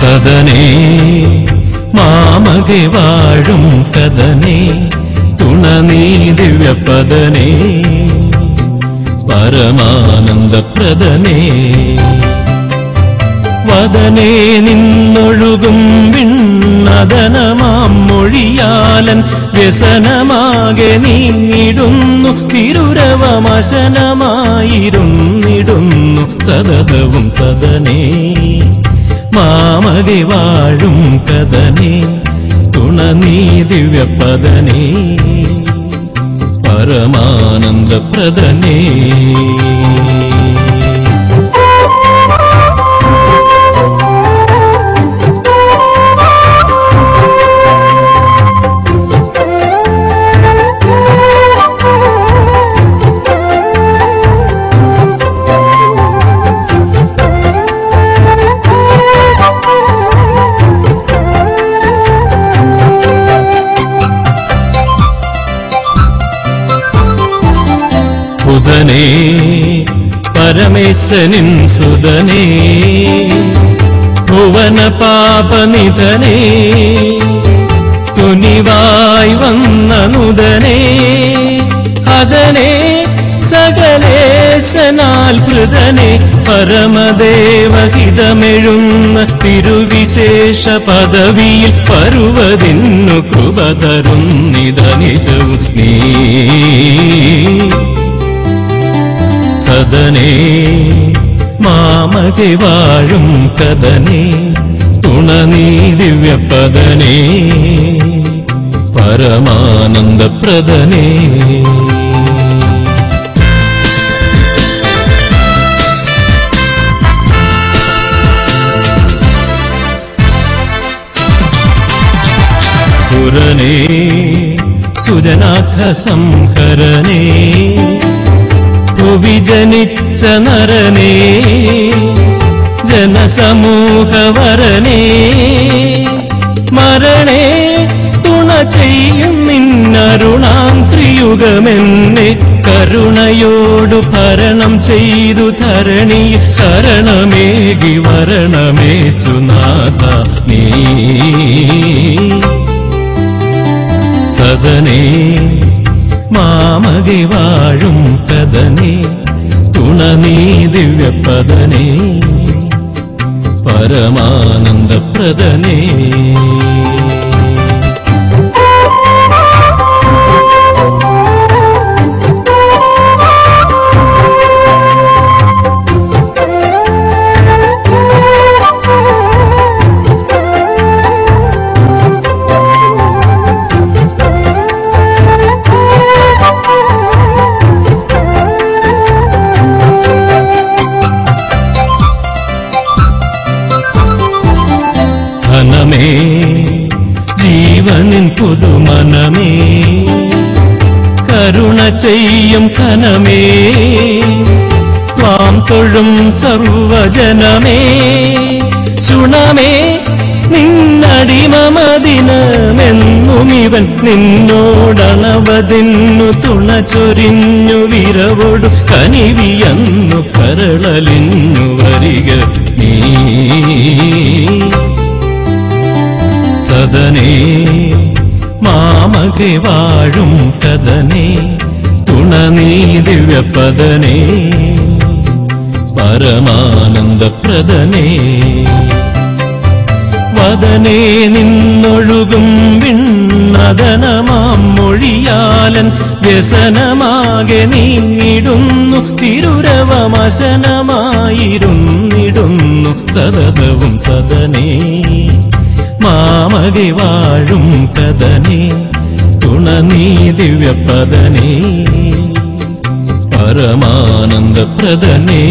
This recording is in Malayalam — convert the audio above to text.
സദനേ മാമകെ വാഴും കഥനേ തുണനീ ദിവ്യപദനേ പരമാനന്ദപ്രദനേ. വദനേ നിന്നൊഴുകും വിണ്ണതനമാം മൊഴിയാലൻ വ്യസനമാകെ നീങ്ങിടുന്നു തിരുരവമശനമായിരുന്നിടുന്നു സതതവും സദനേ. മാമകെ വാഴും കഥനേ തുണനീ ദിവ്യപദനേ പരമാനന്ദപ്രദനേ പുതനേ പരമേശനിൻ സുതനേ ഭുവന പാപനിതനേ തുനിവായി വന്ന നുതനേ ഹതനേ സകലേശനാൽ കൃതനെ പരമദേവഹിതമെഴുന്ന തിരുവിശേഷ പദവിയിൽ പരുവതിന്നു കൃപ നീ. സദനേ മാമകെ വാഴും കഥനേ തുണനീ ദിവ്യപദനേ പരമാനന്ദപ്രദനേ. സുരനേ സുജനാഖ സംഹരനേ ഭുവി ജനിച്ച നരനേ ജനസമൂഹവരനേ മരണേ തുണ ചെയ്യും നിന്നരുണാന്ത്രിയുഗമെന്നെ കരുണയോടു ഭരണം ചെയ്തു ധരണി ശരണമേകി വരണമേ സുനാഥ നീ. സദനേ മാമകെ വാഴും കഥനേ തുണനീ ദിവ്യപദനേ പരമാനന്ദപ്രദനേ. പുതുമനമേ കരുണ ചെയ്യും കനമേ വാം തൊഴും സർവജനമേ. ശുണമേ നിന്നടിമമദിനമെന്നും ഇവൻ നിന്നോടണവതിന്നു തുണ ചൊരിഞ്ഞു വിരവോടു കനിവിയന്നു കരളലിന്നു വരിക നീ. സദനേ മാമകെ വാഴും കഥനേ തുണനീ ദിവ്യപദനേ പരമാനന്ദപ്രദനേ. വദനേ നിന്നൊഴുകും വിണ്ണതനമാം മൊഴിയാലൻ വ്യസനമാകെ നീങ്ങിടുന്നു തിരുരവമശനമായിരുന്നിടുന്നു സതതവും സദനേ. മാമകെ വാഴും കഥനേ. തുണനീ ദിവ്യപദനേ പരമാനന്ദപ്രദനേ.